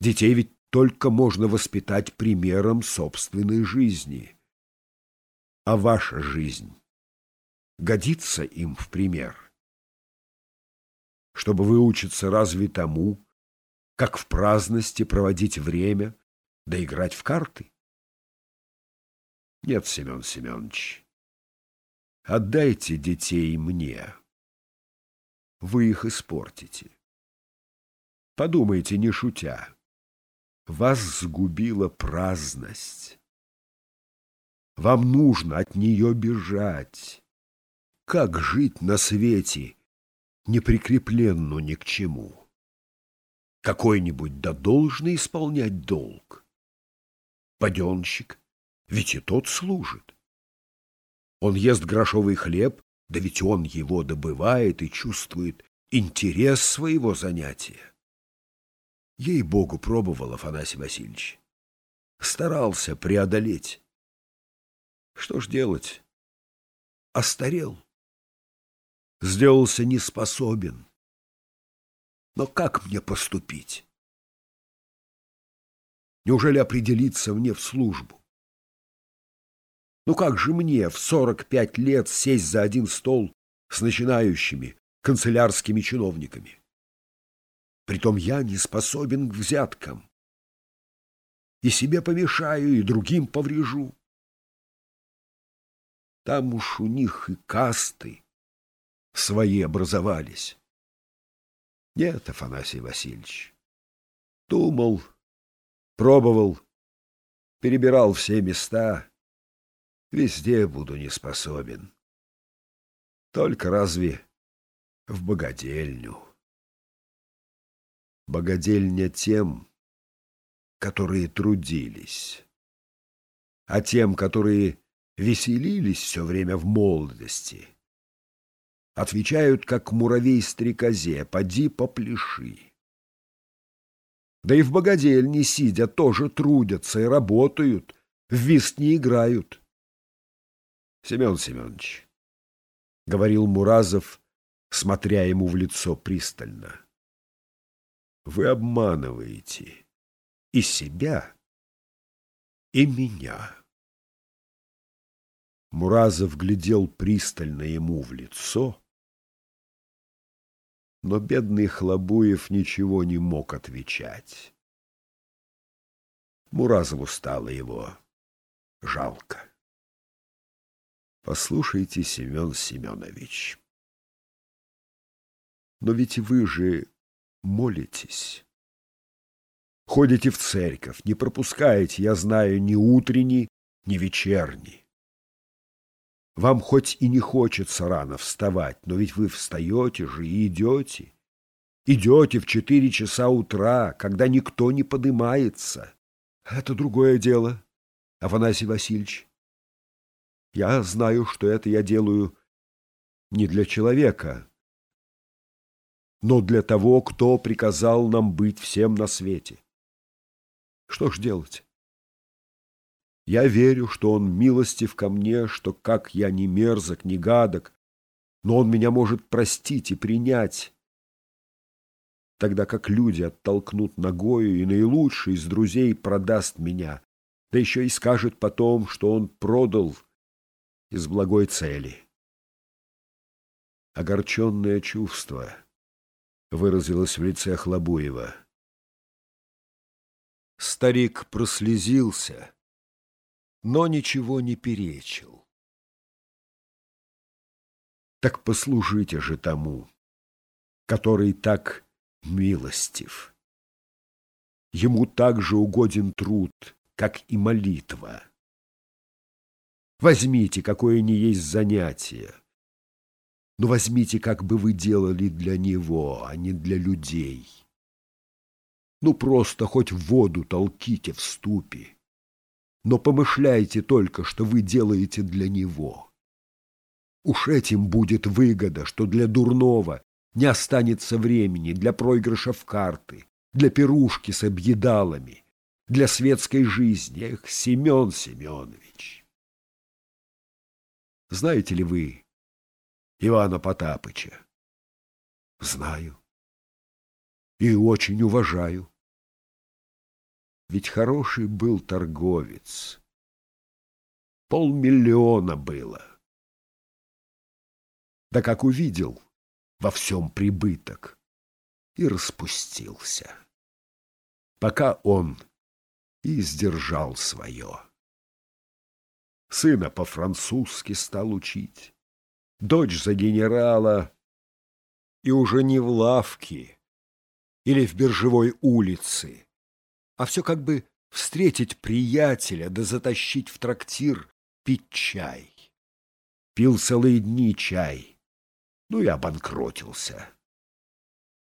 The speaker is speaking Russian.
Детей ведь только можно воспитать примером собственной жизни. А ваша жизнь годится им в пример? Чтобы выучиться разве тому, как в праздности проводить время, да играть в карты? Нет, Семен Семенович, отдайте детей мне. Вы их испортите. Подумайте, не шутя. Вас сгубила праздность. Вам нужно от нее бежать. Как жить на свете, не прикрепленну ни к чему? Какой-нибудь да должен исполнять долг. Паденщик, ведь и тот служит. Он ест грошовый хлеб, да ведь он его добывает и чувствует интерес своего занятия. Ей-богу, пробовал Афанасий Васильевич. Старался преодолеть. Что ж делать? Остарел. Сделался неспособен. Но как мне поступить? Неужели определиться мне в службу? Ну как же мне в сорок пять лет сесть за один стол с начинающими канцелярскими чиновниками? Притом я не способен к взяткам. И себе помешаю, и другим поврежу. Там уж у них и касты свои образовались. Нет, Афанасий Васильевич. Думал, пробовал, перебирал все места. Везде буду не способен. Только разве в богадельню богадельня тем, которые трудились, а тем, которые веселились все время в молодости, отвечают, как муравей-стрекозе, поди попляши. Да и в богадельне, сидя, тоже трудятся и работают, в вист не играют. Семен Семенович, — говорил Муразов, смотря ему в лицо пристально, — вы обманываете и себя, и меня. Муразов глядел пристально ему в лицо, но бедный Хлобуев ничего не мог отвечать. Муразову стало его жалко. Послушайте, Семен Семенович, но ведь вы же молитесь. Ходите в церковь, не пропускаете, я знаю, ни утренний, ни вечерний. Вам хоть и не хочется рано вставать, но ведь вы встаете же и идете. Идете в четыре часа утра, когда никто не подымается. Это другое дело, Афанасий Васильевич. Я знаю, что это я делаю не для человека, но для того, кто приказал нам быть всем на свете. Что ж делать? Я верю, что он милостив ко мне, что как я не мерзок, не гадок, но он меня может простить и принять, тогда как люди оттолкнут ногою, и наилучший из друзей продаст меня, да еще и скажет потом, что он продал из благой цели. Огорченное чувство — выразилось в лице Хлобуева. Старик прослезился, но ничего не перечил. Так послужите же тому, который так милостив. Ему так же угоден труд, как и молитва. Возьмите, какое ни есть занятие, но возьмите, как бы вы делали для него, а не для людей. Ну, просто хоть воду толките в ступе. Но помышляйте только, что вы делаете для него. Уж этим будет выгода, что для дурного не останется времени для проигрыша в карты, для пирушки с объедалами, для светской жизни. Эх, Семен Семенович! Знаете ли вы, Ивана Потапыча. Знаю. И очень уважаю. Ведь хороший был торговец. Полмиллиона было. Да как увидел во всем прибыток и распустился. Пока он и сдержал свое. Сына по-французски стал учить, дочь за генерала, и уже не в лавке или в биржевой улице, а все как бы встретить приятеля да затащить в трактир пить чай. Пил целые дни чай, ну и обанкротился.